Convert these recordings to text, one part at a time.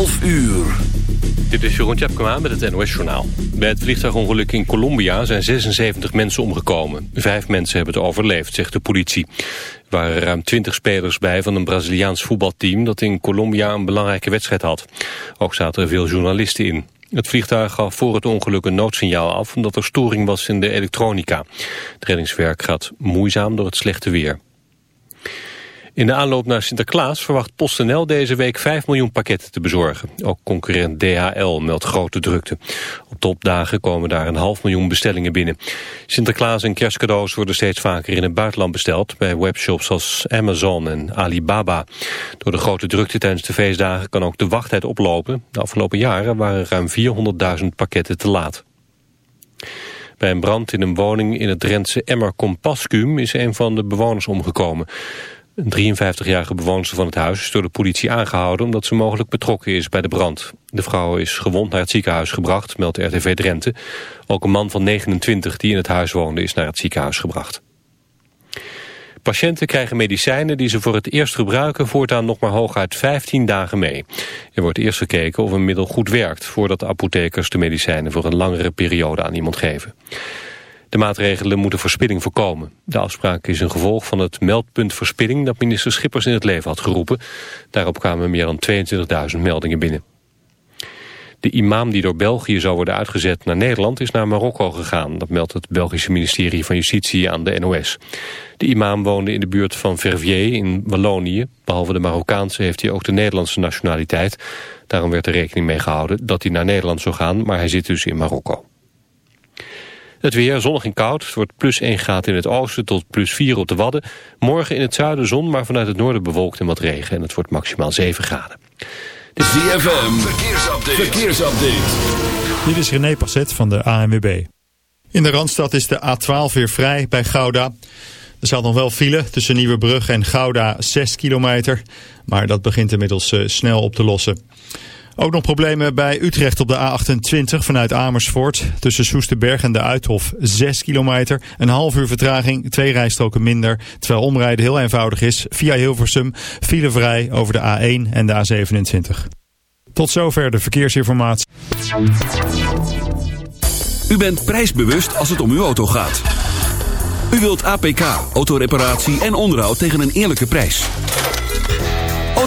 12 uur. Dit is Jeroen Tjepkema met het NOS Journaal. Bij het vliegtuigongeluk in Colombia zijn 76 mensen omgekomen. Vijf mensen hebben het overleefd, zegt de politie. Er waren ruim 20 spelers bij van een Braziliaans voetbalteam... dat in Colombia een belangrijke wedstrijd had. Ook zaten er veel journalisten in. Het vliegtuig gaf voor het ongeluk een noodsignaal af... omdat er storing was in de elektronica. Het reddingswerk gaat moeizaam door het slechte weer. In de aanloop naar Sinterklaas verwacht PostNL deze week 5 miljoen pakketten te bezorgen. Ook concurrent DHL meldt grote drukte. Op topdagen komen daar een half miljoen bestellingen binnen. Sinterklaas en kerstcadeaus worden steeds vaker in het buitenland besteld... bij webshops als Amazon en Alibaba. Door de grote drukte tijdens de feestdagen kan ook de wachttijd oplopen. De afgelopen jaren waren ruim 400.000 pakketten te laat. Bij een brand in een woning in het Drentse Emmer Compascuum is een van de bewoners omgekomen. Een 53-jarige bewoonster van het huis is door de politie aangehouden... omdat ze mogelijk betrokken is bij de brand. De vrouw is gewond naar het ziekenhuis gebracht, meldt RTV Drenthe. Ook een man van 29 die in het huis woonde is naar het ziekenhuis gebracht. Patiënten krijgen medicijnen die ze voor het eerst gebruiken... voortaan nog maar hooguit 15 dagen mee. Er wordt eerst gekeken of een middel goed werkt... voordat de apothekers de medicijnen voor een langere periode aan iemand geven. De maatregelen moeten verspilling voorkomen. De afspraak is een gevolg van het meldpunt verspilling... dat minister Schippers in het leven had geroepen. Daarop kwamen meer dan 22.000 meldingen binnen. De imam die door België zou worden uitgezet naar Nederland is naar Marokko gegaan. Dat meldt het Belgische ministerie van Justitie aan de NOS. De imam woonde in de buurt van Verviers in Wallonië. Behalve de Marokkaanse heeft hij ook de Nederlandse nationaliteit. Daarom werd er rekening mee gehouden dat hij naar Nederland zou gaan, maar hij zit dus in Marokko. Het weer zonnig en koud. Het wordt plus 1 graad in het oosten tot plus 4 op de Wadden. Morgen in het zuiden zon, maar vanuit het noorden bewolkt en wat regen. En het wordt maximaal 7 graden. De ZFM, verkeersupdate. verkeersupdate. Dit is René Passet van de ANWB. In de Randstad is de A12 weer vrij bij Gouda. Er staat nog wel file tussen Nieuwebrug en Gouda 6 kilometer. Maar dat begint inmiddels uh, snel op te lossen. Ook nog problemen bij Utrecht op de A28 vanuit Amersfoort. Tussen Soesterberg en de Uithof 6 kilometer. Een half uur vertraging, twee rijstroken minder. Terwijl omrijden heel eenvoudig is. Via Hilversum, filevrij over de A1 en de A27. Tot zover de verkeersinformatie. U bent prijsbewust als het om uw auto gaat. U wilt APK, autoreparatie en onderhoud tegen een eerlijke prijs.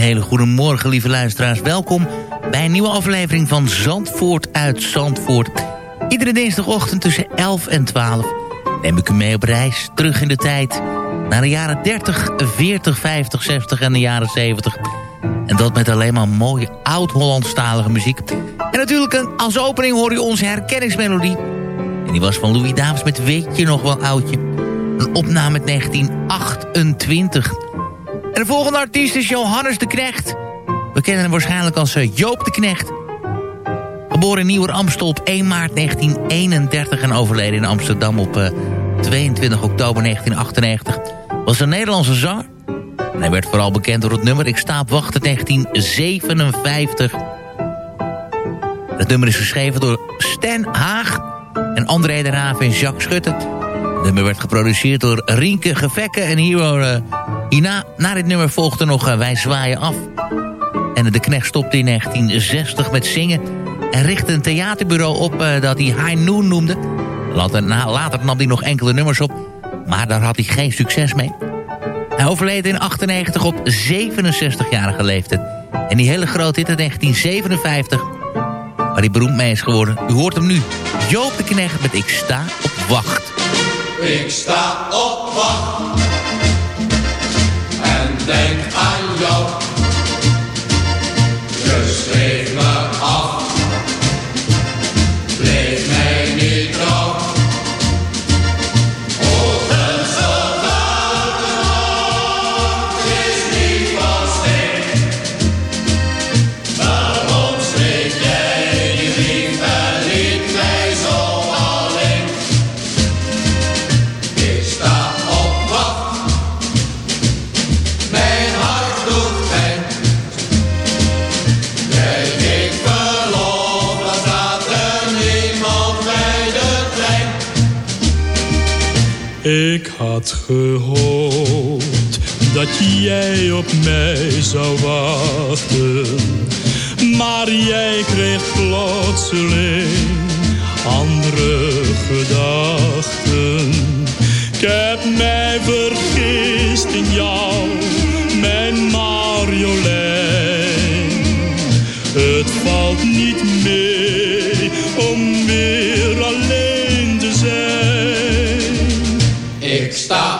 Hele goede morgen, lieve luisteraars. Welkom bij een nieuwe aflevering van Zandvoort uit Zandvoort. Iedere dinsdagochtend tussen 11 en 12 neem ik u mee op reis terug in de tijd... naar de jaren 30, 40, 50, 60 en de jaren 70. En dat met alleen maar mooie oud-Hollandstalige muziek. En natuurlijk als opening hoor je onze herkenningsmelodie. En die was van Louis Davis met Weet je nog wel oudje? Een opname uit 1928. En de volgende artiest is Johannes de Knecht. We kennen hem waarschijnlijk als eh, Joop de Knecht. Geboren in Nieuwer Amstel op 1 maart 1931 en overleden in Amsterdam op eh, 22 oktober 1998. Was een Nederlandse zanger. Hij werd vooral bekend door het nummer Ik sta op wacht uit 1957. Het nummer is geschreven door Stan Haag en André de Raaf en Jacques Schutte. Het nummer werd geproduceerd door Rienke Gevekke en hier, hierna, na dit nummer volgde nog eh, Wij zwaaien af. En de knecht stopte in 1960 met zingen en richtte een theaterbureau op eh, dat hij High Noon noemde. Later, later nam hij nog enkele nummers op, maar daar had hij geen succes mee. Hij overleed in 98 op 67-jarige leeftijd. En die hele grote hit in 1957, waar hij beroemd mee is geworden. U hoort hem nu, Joop de Knecht met Ik sta op wacht. Ik sta op wacht en denk aan jou. Had gehoopt dat jij op mij zou wachten. Maar jij kreeg plotseling andere gedachten. Ik heb mij vergist in jou, mijn Marjolein. Het valt niet mee om weer Ik sta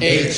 Ik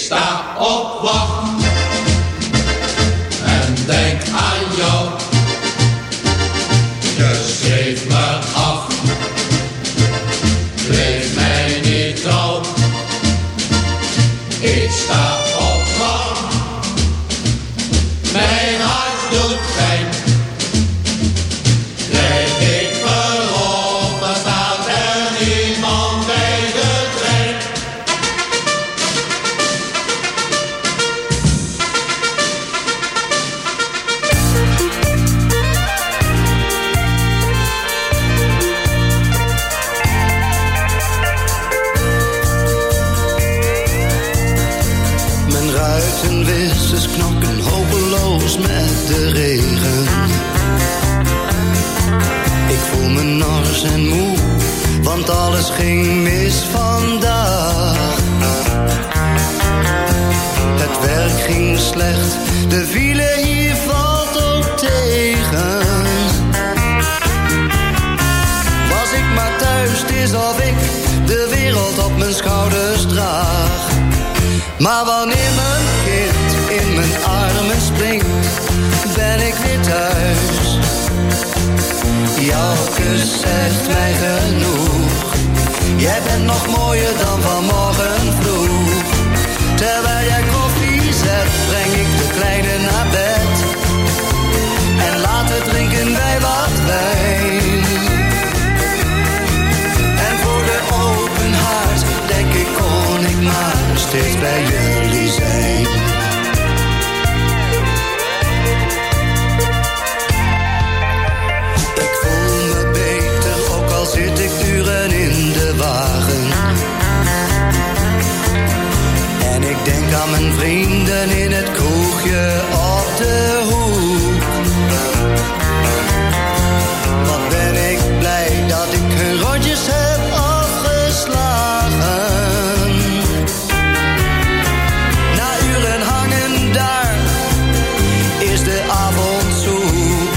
Jij bent nog mooier dan vanmorgen vroeg. Terwijl jij koffie zet, breng ik de kleine naar bed. En later drinken wij wat wijn. En voor de open haard denk ik kon ik maar steeds bij jullie vrienden in het kroegje op de hoek. Wat ben ik blij dat ik hun rondjes heb afgeslagen. Na uren hangen daar is de avond zoek.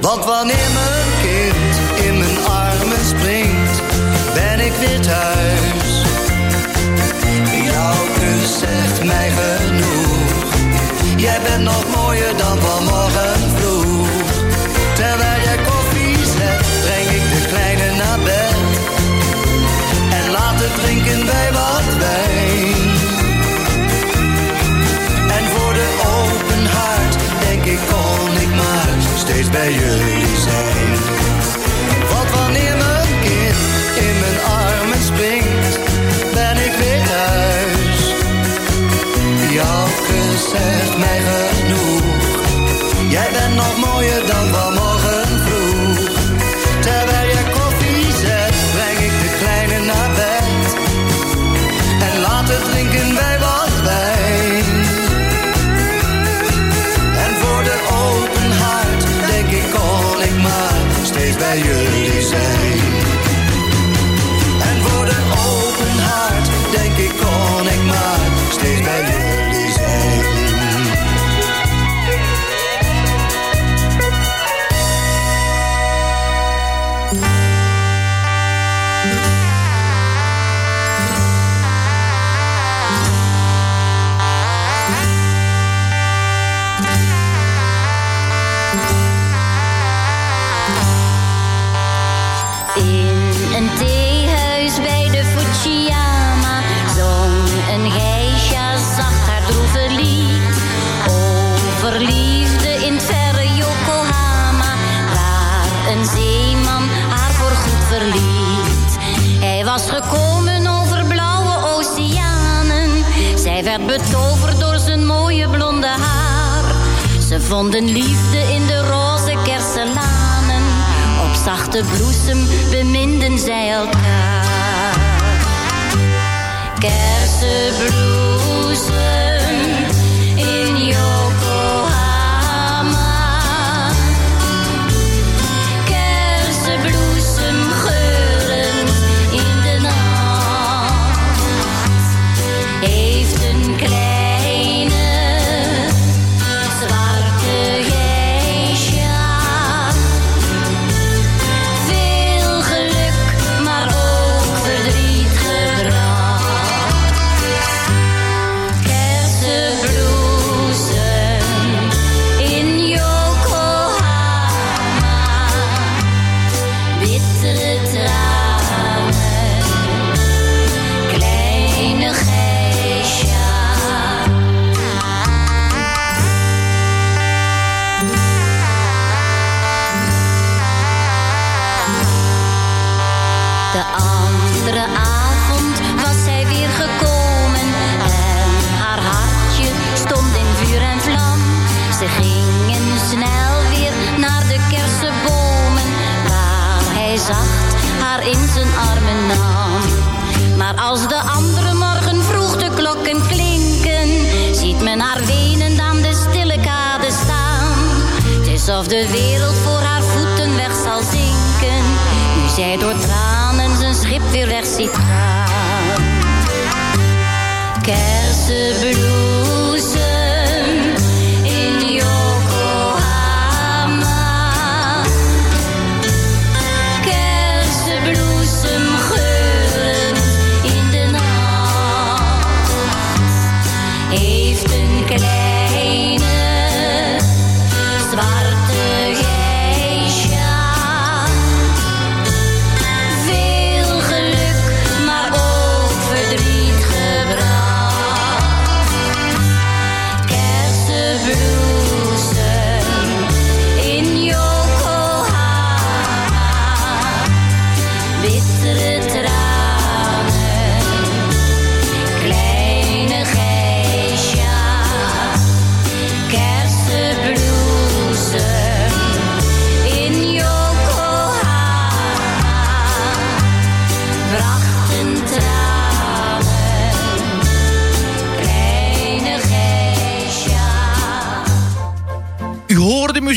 Want wanneer mijn kind in mijn armen springt, ben ik weer thuis. Jij bent nog mooier dan vanmorgen vroeg. Terwijl jij koffie zet, breng ik de kleine naar bed. En later drinken wij wat wijn. En voor de open haard denk ik kon ik maar steeds bij jullie zijn. Want wanneer mijn kind in mijn armen springt, ben ik weer thuis zegt mij genoeg. Jij bent nog mooier dan wat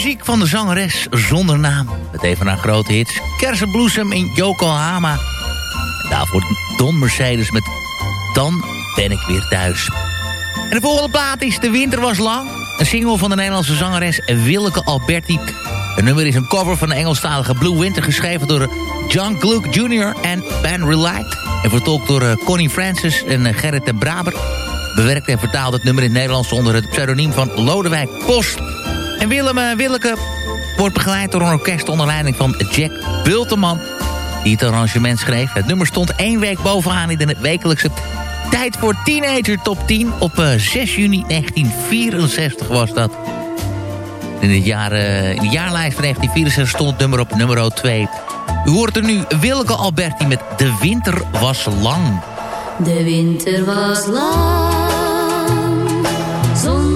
muziek van de zangeres zonder naam. Met een van haar grote hits. Kersenbloesem in Yokohama. En daarvoor Don Mercedes met Dan ben ik weer thuis. En de volgende plaat is De Winter was lang. Een single van de Nederlandse zangeres Willeke Alberti. Het nummer is een cover van de Engelstalige Blue Winter... geschreven door John Gluck Jr. en Ben Relight. En vertolkt door eh, Connie Francis en eh, Gerrit de Braber. Bewerkt en vertaald het nummer in het Nederlands... onder het pseudoniem van Lodewijk Post. En Willem eh, Willeke wordt begeleid door een orkest onder leiding van Jack Bulteman... die het arrangement schreef. Het nummer stond één week bovenaan in de wekelijkse Tijd voor Teenager Top 10. Op eh, 6 juni 1964 was dat. In, het jaar, eh, in de jaarlijst van 1964 stond het nummer op nummer 2. U hoort er nu Wilke Alberti met De Winter was lang. De winter was lang zonder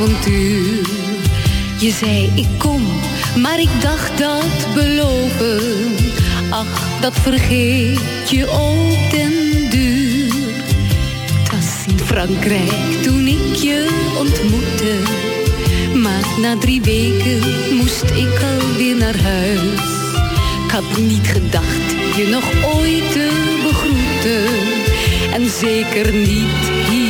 Je zei ik kom, maar ik dacht dat beloven. Ach, dat vergeet je ook ten duur. Het in Frankrijk toen ik je ontmoette. Maar na drie weken moest ik alweer naar huis. Ik had niet gedacht je nog ooit te begroeten. En zeker niet hier.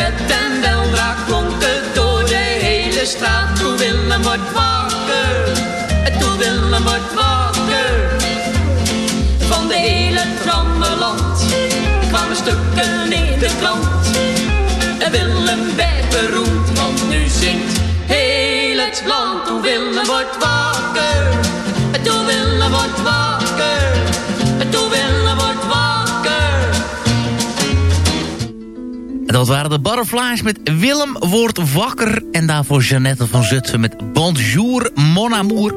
bed en weldra klonk het door de hele straat. Toen Willem wordt wakker, toen Willem wordt wakker. Van de hele trammeland kwamen stukken in de krant. En Willem werd beroemd, want nu zingt heel het land. Toen Willem wordt wakker, toen Willem wordt wakker. En dat waren de Butterflies met Willem wordt wakker. En daarvoor Jeannette van Zutphen met Bonjour Mon Amour.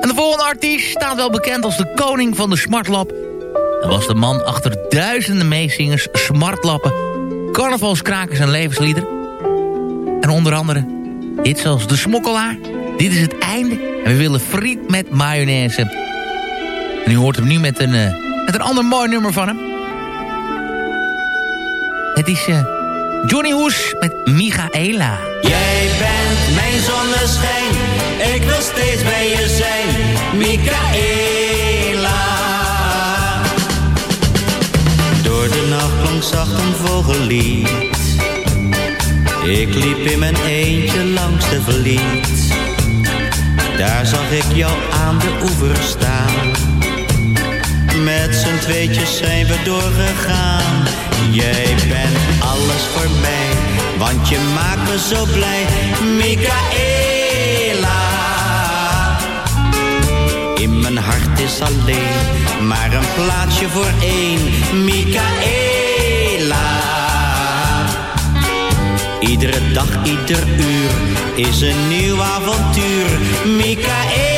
En de volgende artiest staat wel bekend als de koning van de smartlap. Hij was de man achter duizenden meezingers, smartlappen, carnavalskrakers en levenslieder. En onder andere dit zoals De Smokkelaar. Dit is het einde en we willen friet met mayonaise. En u hoort hem nu met een, eh, met een ander mooi nummer van hem. Het is eh, Johnny Hoes met Michaela. Jij bent mijn zonneschijn, ik wil steeds bij je zijn, Michaela. Door de nacht klonk zacht een vogellied. Ik liep in mijn eentje langs de verliet. Daar zag ik jou aan de oever staan. Met z'n tweetjes zijn we doorgegaan. Jij bent alles voor mij, want je maakt me zo blij, Michaela. In mijn hart is alleen maar een plaatsje voor één, Michaela. Iedere dag, ieder uur is een nieuw avontuur, Michaela.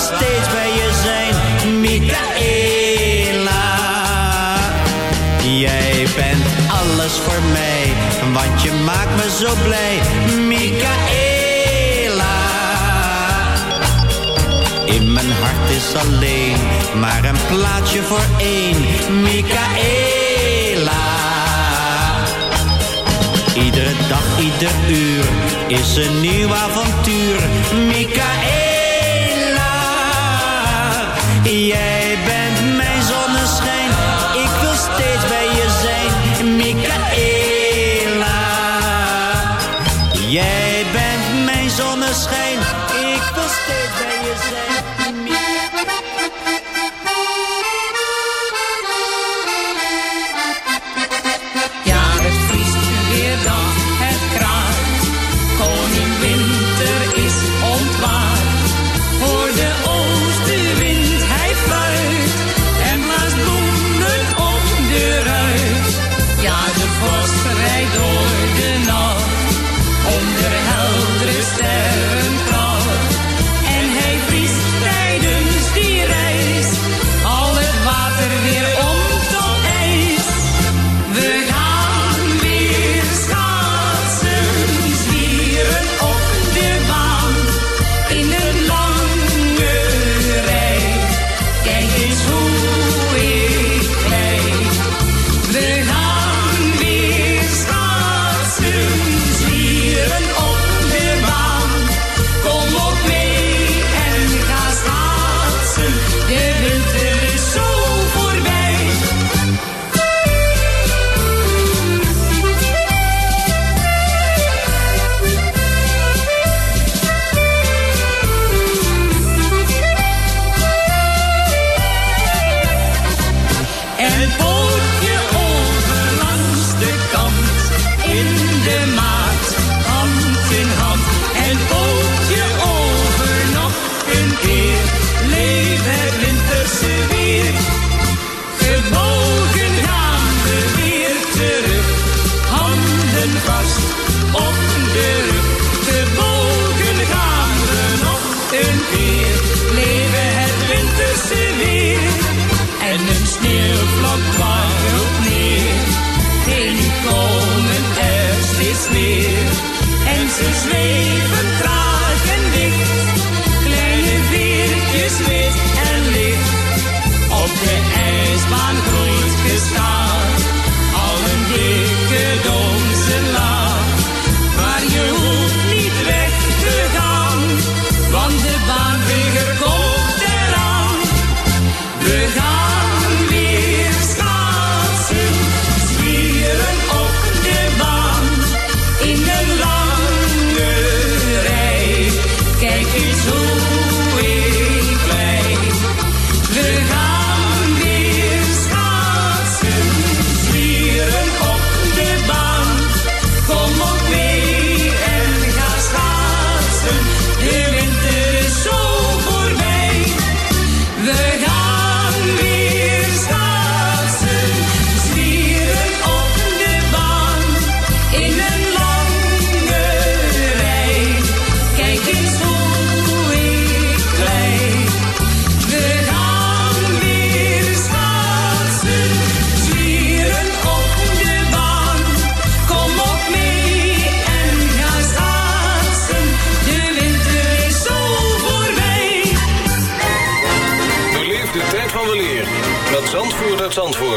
steeds bij je zijn, Michaela. Jij bent alles voor mij, want je maakt me zo blij, Michaela. In mijn hart is alleen maar een plaatsje voor één, Michaela. Iedere dag, ieder uur is een nieuw avontuur, Michaela. Jij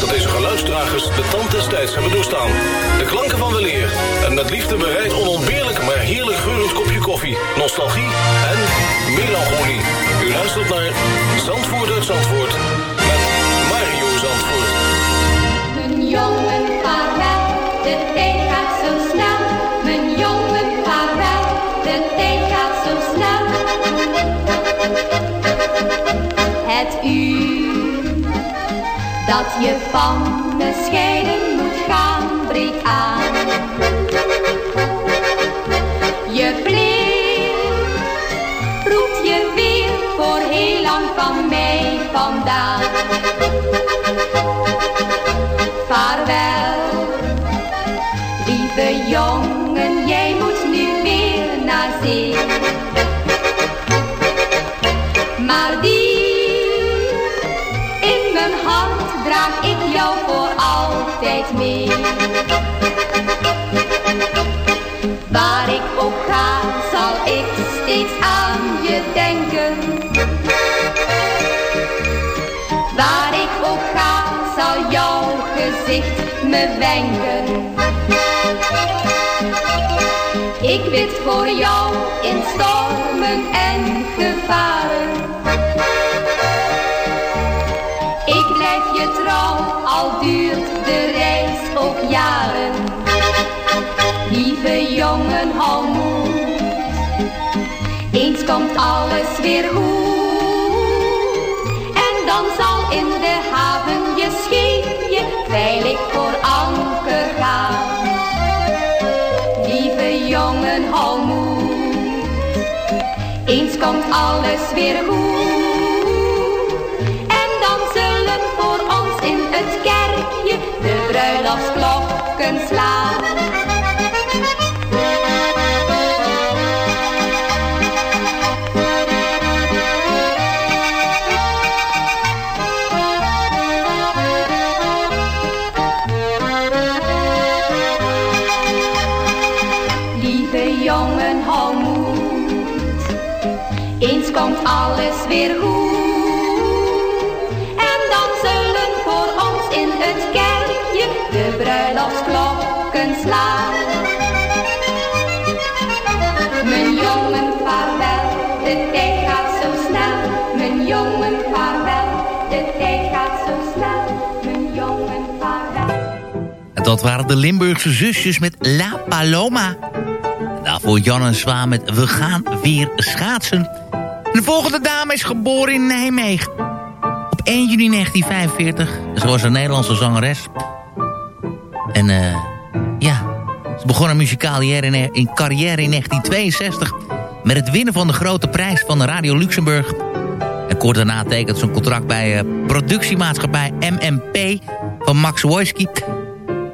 Dat deze geluidsdragers de tand des tijds hebben doorstaan. De klanken van weleer en met liefde bereid onontbeerlijk maar heerlijk geurend kopje koffie, nostalgie en melancholie. U luistert naar Zandvoort uit Zandvoort met Mario Zandvoort. Mijn jongen, vaarwel, de tijd gaat zo snel. Mijn jongen, vaarwel, de tijd gaat zo snel. Het uur dat je van me scheiden moet gaan, breekt aan. Je plicht roept je weer voor heel lang van mij vandaan. Vaarwel, lieve jongen, jij moet nu weer naar zee. Waar ik ook ga, zal ik steeds aan je denken. Waar ik ook ga, zal jouw gezicht me wenken. Ik bid voor jou in stormen en gevaren. Al duurt de reis ook jaren. Lieve jongen, hou moed. Eens komt alles weer goed. En dan zal in de haven je scheepje veilig voor anker gaan. Lieve jongen, hou moed. Eens komt alles weer goed. Bruiloftsklokken slaan. Dat waren de Limburgse zusjes met La Paloma. Daarvoor Jan en Zwaan met We gaan weer schaatsen. De volgende dame is geboren in Nijmegen. Op 1 juni 1945. Ze was een Nederlandse zangeres. En eh ja, ze begon haar muzikale in, carrière in 1962... met het winnen van de grote prijs van Radio Luxemburg. En kort daarna tekent ze een contract bij eh, productiemaatschappij MMP van Max Wojski.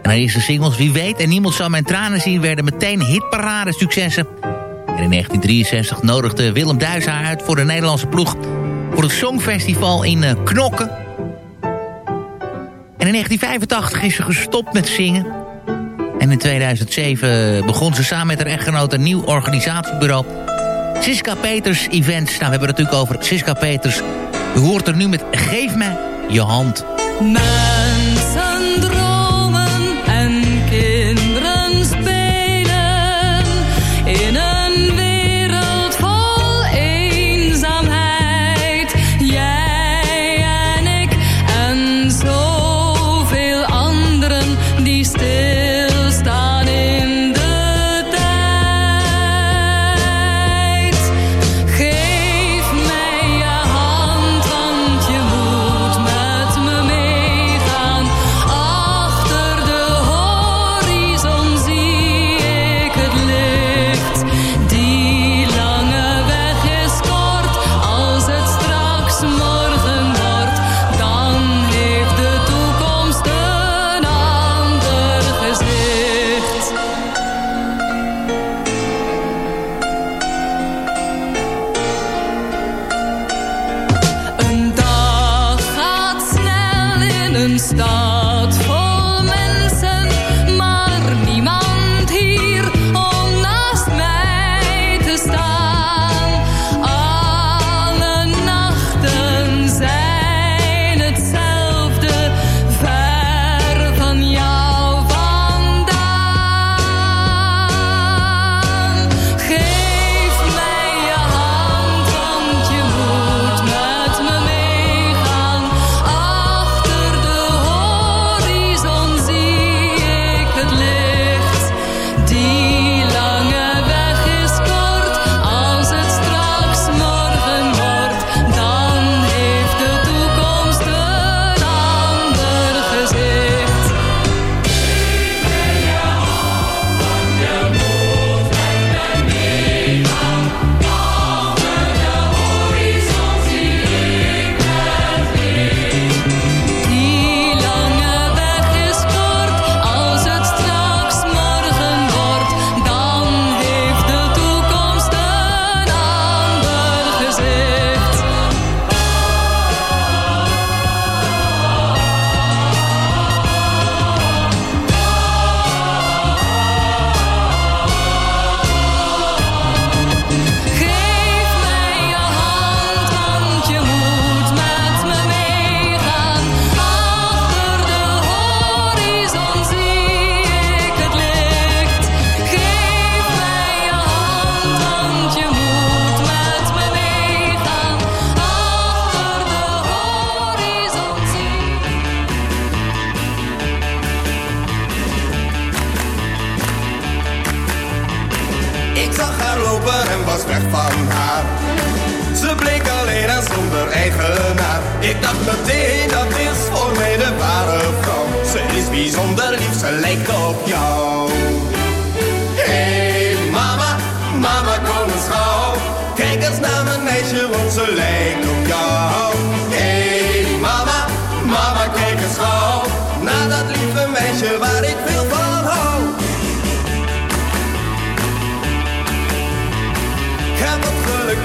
En haar eerste singles Wie weet en Niemand zal mijn tranen zien... werden meteen hitparade successen. En in 1963 nodigde Willem Duis haar uit voor de Nederlandse ploeg... voor het Songfestival in eh, Knokken. En in 1985 is ze gestopt met zingen. En in 2007 begon ze samen met haar echtgenoot een nieuw organisatiebureau... Siska Peters Events. Nou, we hebben het natuurlijk over Siska Peters. U hoort er nu met Geef me je hand.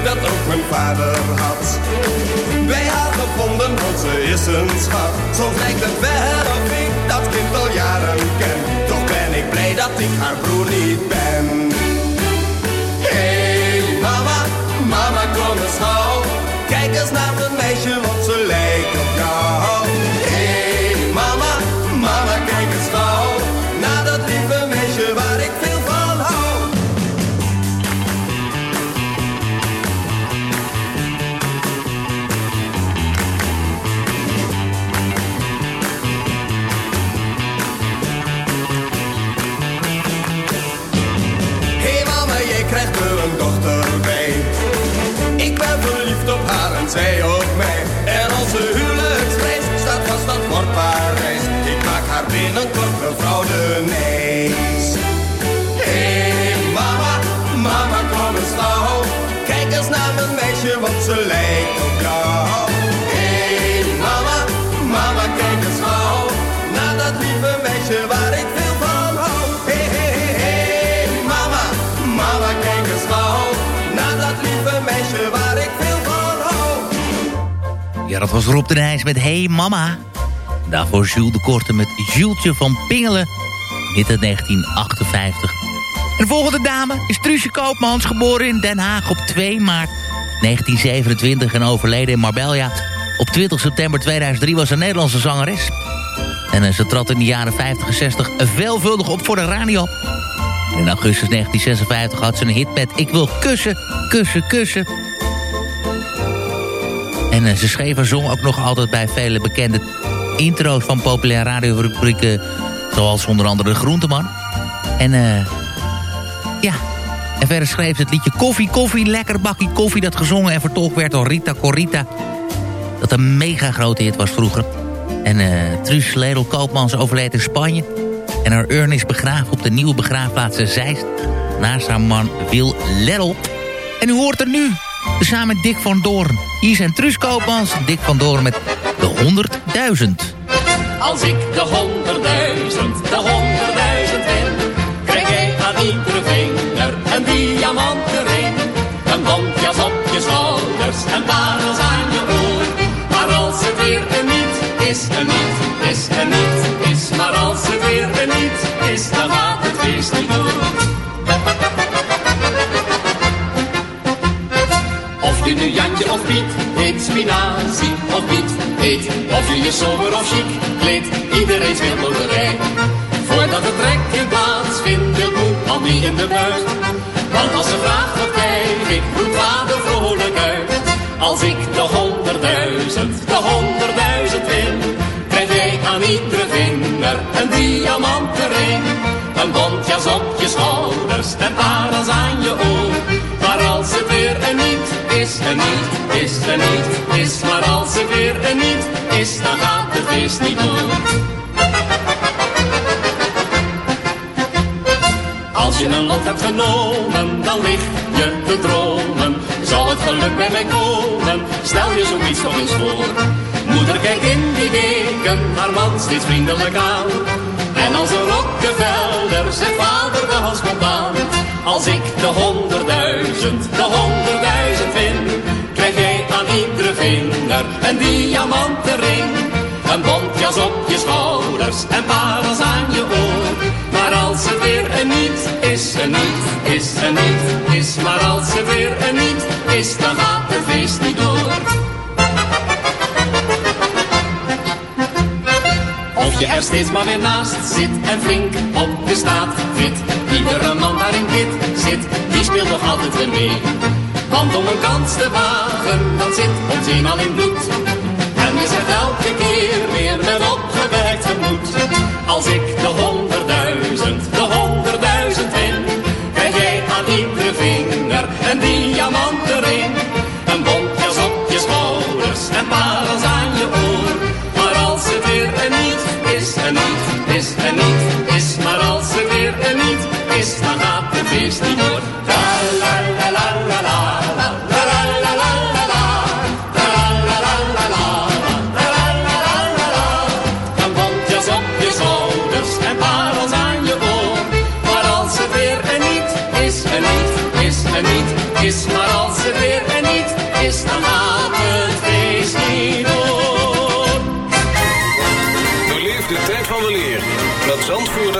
Dat ook mijn vader had. Bij haar gevonden, want ze is een schat. Zo lijkt het wel of ik dat kind al jaren ken. Toch ben ik blij dat ik haar broer niet dat was Rob de Nijs met Hey Mama. Daarvoor Jules de Korte met Jultje van Pingelen. Dit uit 1958. En de volgende dame is Truusje Koopmans, geboren in Den Haag op 2 maart 1927 en overleden in Marbella. Op 20 september 2003 was een Nederlandse zangeres. En eh, ze trad in de jaren 50 en 60 veelvuldig op voor de radio. In augustus 1956 had ze een hit met Ik wil kussen, kussen, kussen. En eh, ze schreef en zong ook nog altijd bij vele bekende intro's van populaire radiorubrieken... zoals onder andere De Groenteman. En eh ja, en verder schreef ze het liedje Koffie, Koffie, Lekker Bakkie Koffie... dat gezongen en vertolkt werd door Rita Corita. Dat een mega grote hit was vroeger. En eh Truus Ledel Koopmans overleed in Spanje... en haar urn is begraven op de nieuwe begraafplaats Zeist... naast haar man Wil Ledel. En u hoort er nu, samen met Dick van Doorn. Hier zijn Truus Koopmans Dick van Doorn met de 100.000. Als ik de honderdduizend, de honderdduizend win, krijg jij aan iedere vinger een diamanten ring. Een bontjas op je schouders en parels aan je oor. Maar als het weer een niet is, een niet is, een niet nu Jantje of Piet heet, spinazie of Piet heet. Of je je sober of chic kleedt, iedereen speelt loterij. Voordat het trekken plaatsvindt, wil moe al niet in de buurt. Want als ze vraagt wat krijg ik, roept vader vrolijk uit. Als ik de honderdduizend, de honderdduizend win, krijg jij aan iedere vinger een diamanten ring. Een bontjas op je schouders en parels aan je oor. Maar als het weer een niet is, een niet is, een niet is. Maar als het weer een niet is, dan gaat het feest niet door. Als je een lot hebt genomen, dan lig je te dromen. Zal het geluk bij mij komen? Stel je zoiets nog eens voor. Moeder kijkt in die weken haar man steeds vriendelijk aan. En als een Rockefeller zegt vader de hals komt aan. Als ik de honderdduizend, de honderdduizend win, krijg jij aan iedere vinger een diamanten ring. Een bontjas op je schouders en parels aan je oor. Maar als het weer een niet is, een niet is, een niet is. Maar als het weer een niet is, dan gaat het feest niet door. Je er steeds maar weer naast zit en flink op de staat fit. Iedere man waarin dit zit, die speelt nog altijd weer mee. Want om een kans te wagen, dat zit ons eenmaal in bloed. En is het elke keer weer met opgewerkt gemoed. Als ik de honderdduizend, de honderdduizend win, krijg jij aan iedere vinger een diamanten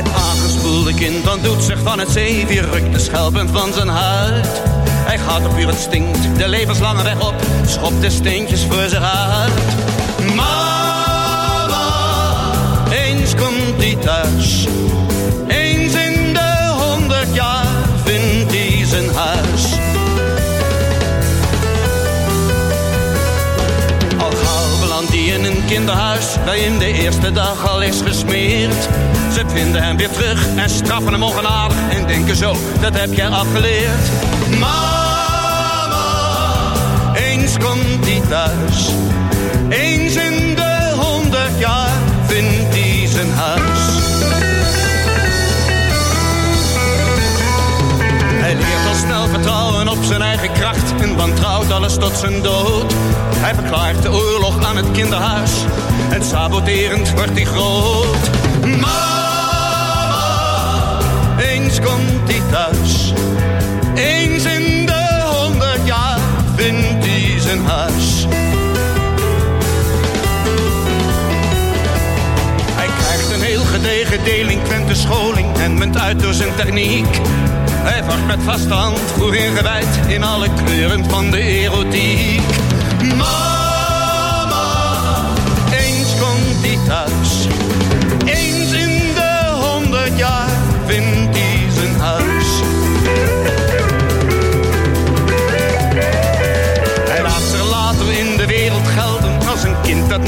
Het aangespoelde kind dan doet zich van het zeewier, rukt de schelpen van zijn huid. Hij gaat op uur het stinkt, de levenslange weg op, schopt de steentjes voor zich uit. Mama, eens komt hij thuis. Eens in de honderd jaar vindt hij zijn huis. Al gauw belandt hij in een kinderhuis, waarin de eerste dag al is gesmeerd. Ze vinden hem weer terug en straffen hem ongenadig en denken zo, dat heb jij afgeleerd. Mama, eens komt hij thuis. Eens in de honderd jaar vindt hij zijn huis. Hij leert al snel vertrouwen op zijn eigen kracht en wantrouwt alles tot zijn dood. Hij verklaart de oorlog aan het kinderhuis en saboterend wordt hij groot. Mama, komt hij thuis. Eens in de honderd jaar vindt hij zijn huis. Hij krijgt een heel gedegen delinquente scholing en munt uit door zijn techniek. Hij wacht met vaste hand, goed ingewijd in alle kleuren van de erotiek. Mama,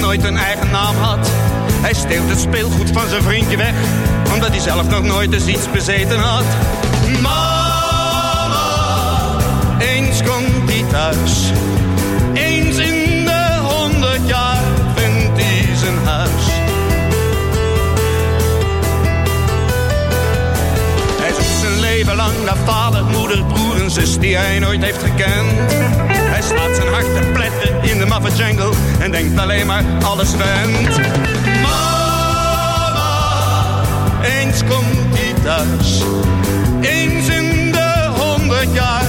nooit een eigen naam had. Hij steelt het speelgoed van zijn vriendje weg, omdat hij zelf nog nooit eens iets bezeten had. Mama, eens komt hij thuis. Eens in de honderd jaar vindt hij zijn huis. Hij zoekt zijn leven lang naar vader, moeder, broer en zus die hij nooit heeft gekend. Hij slaat zijn hart te pletten in de maffe jungle en denkt alleen maar alles went. Mama, eens komt hij thuis. Eens in de honderd jaar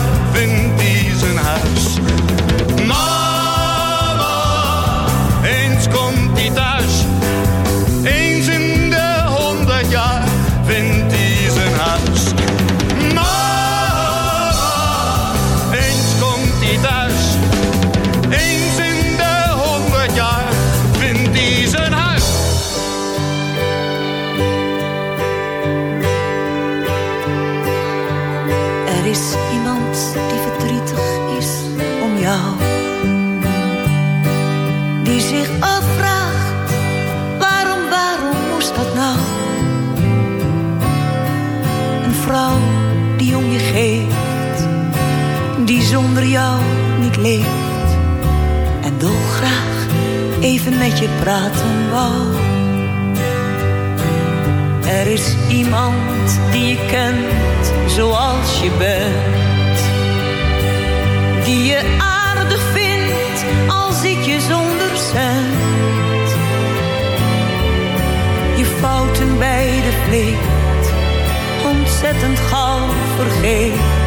zonder jou niet leeft. En dolgraag even met je praten wou. Er is iemand die je kent zoals je bent. Die je aardig vindt als ik je zonder cent. Je fouten bij de vleet ontzettend gauw vergeet.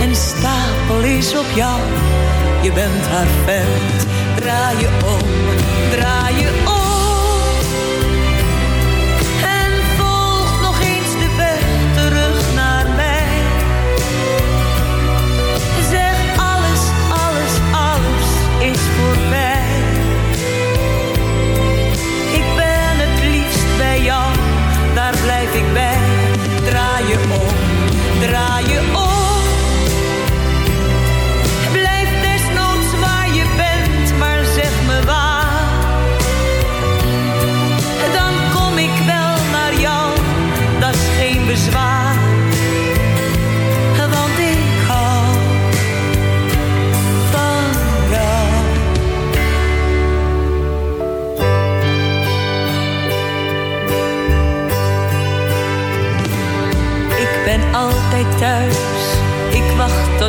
En stapel is op jou, je bent haar vent. Draai je om, draai je om.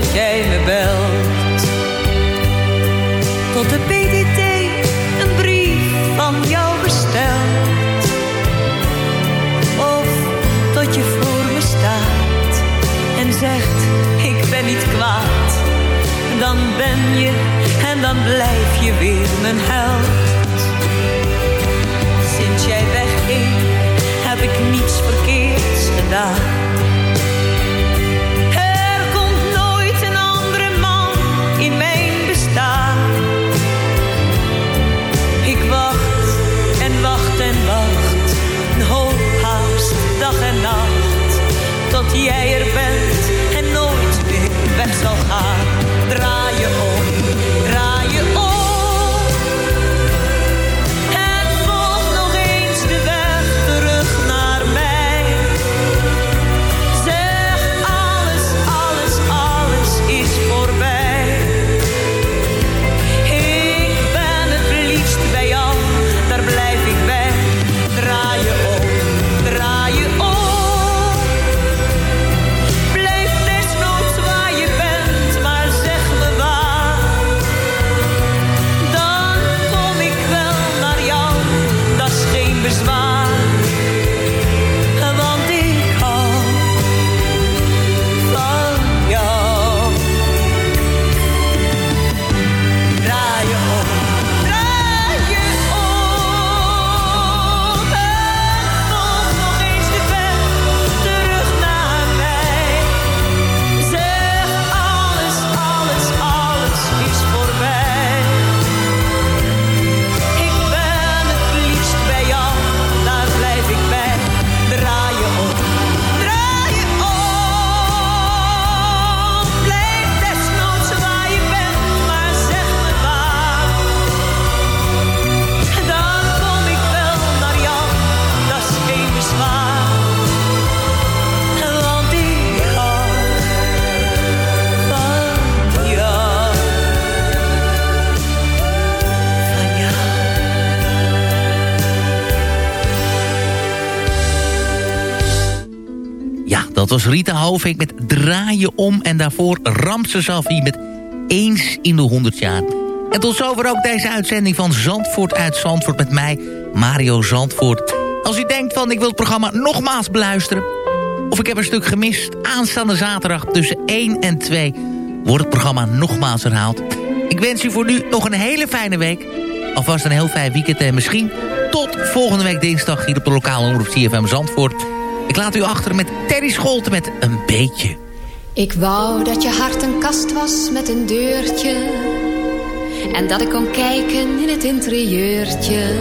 Als jij me belt. Tot de PTT een brief van jou bestelt. Of tot je voor me staat en zegt ik ben niet kwaad. Dan ben je en dan blijf je weer mijn held. Sinds jij wegging heb ik niets verkeerds gedaan. Jij er bent was Rita Hovink met Draaien om. En daarvoor Ramse Safi met Eens in de 100 jaar. En tot zover ook deze uitzending van Zandvoort uit Zandvoort met mij, Mario Zandvoort. Als u denkt van ik wil het programma nogmaals beluisteren... of ik heb een stuk gemist, aanstaande zaterdag tussen 1 en 2... wordt het programma nogmaals herhaald. Ik wens u voor nu nog een hele fijne week. Alvast een heel fijn weekend en misschien tot volgende week dinsdag... hier op de lokale omroep CFM Zandvoort... Ik laat u achter met Terry Scholten met een beetje. Ik wou dat je hart een kast was met een deurtje. En dat ik kon kijken in het interieurtje.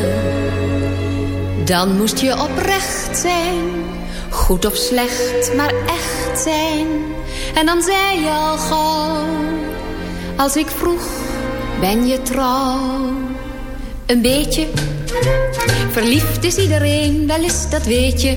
Dan moest je oprecht zijn. Goed of slecht, maar echt zijn. En dan zei je al gauw. Als ik vroeg, ben je trouw? Een beetje. Verliefd is iedereen, wel eens, dat weet je.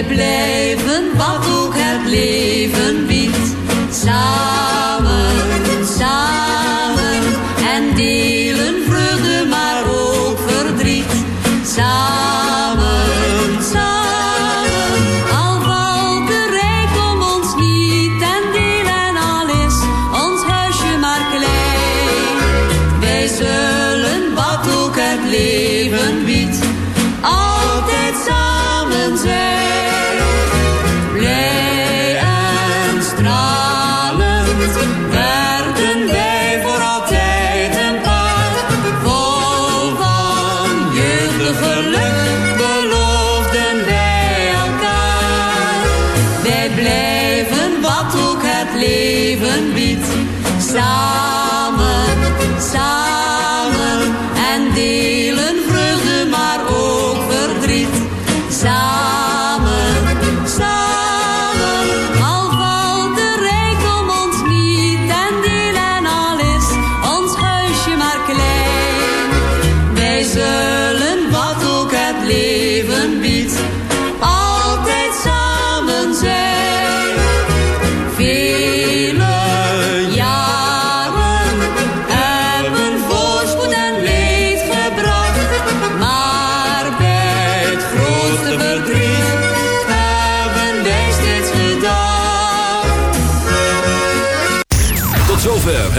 Wij blijven wat